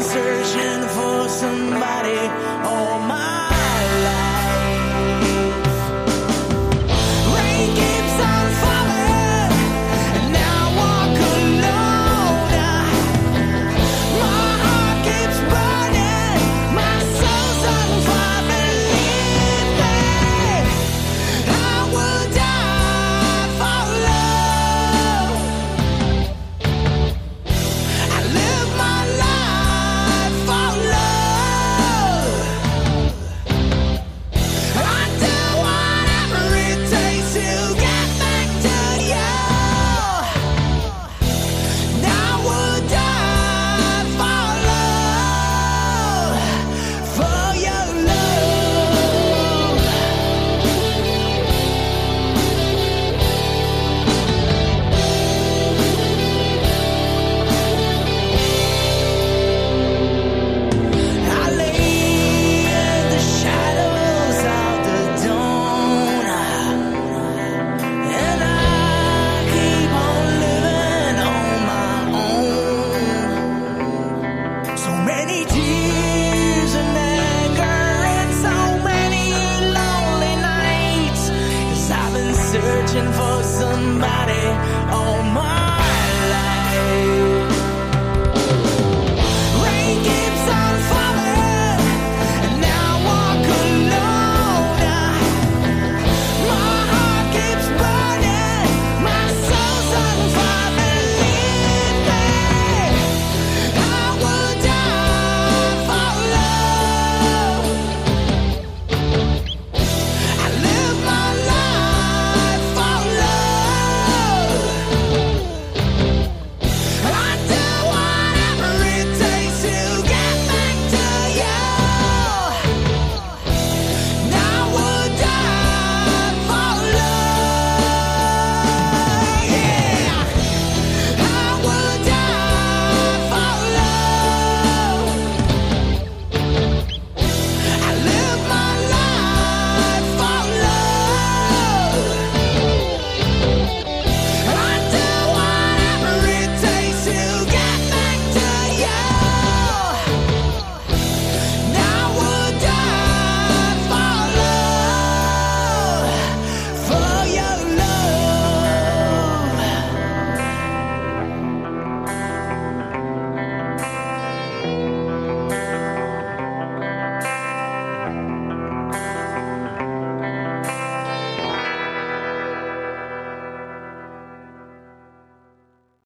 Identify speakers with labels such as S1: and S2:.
S1: Searching for somebody.